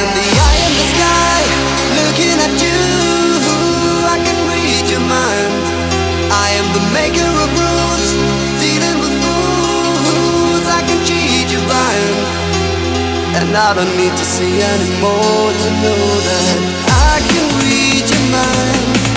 am the eye in the sky, looking at you. I can read your mind. I am the maker of rules, dealing with fools. I can your mind, and I don't need to see anymore to know that I can read your mind.